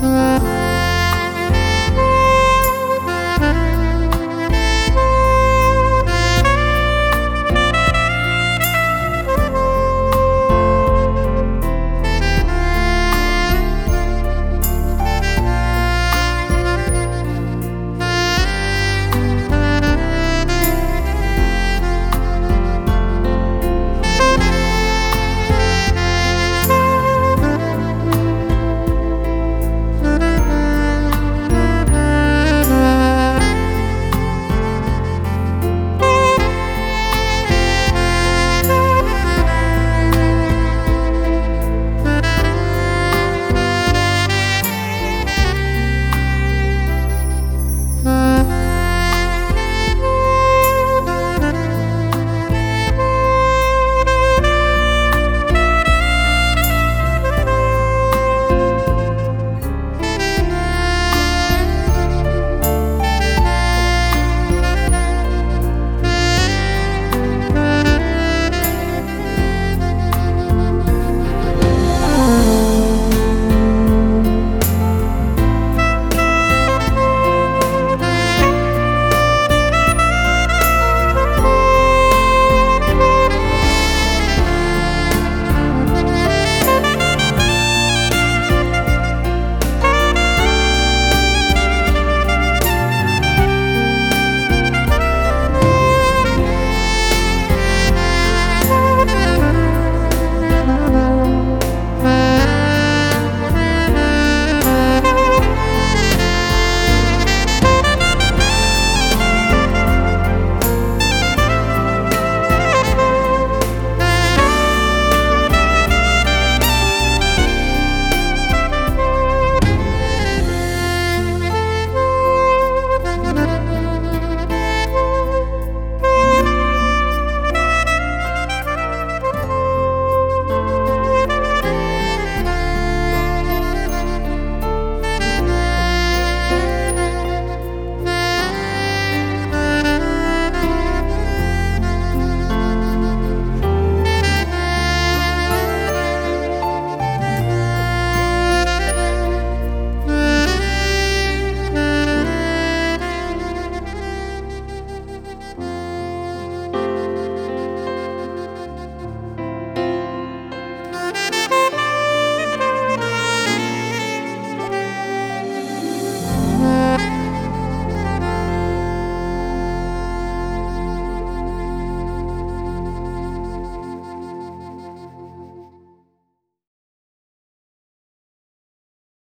Mm-hmm.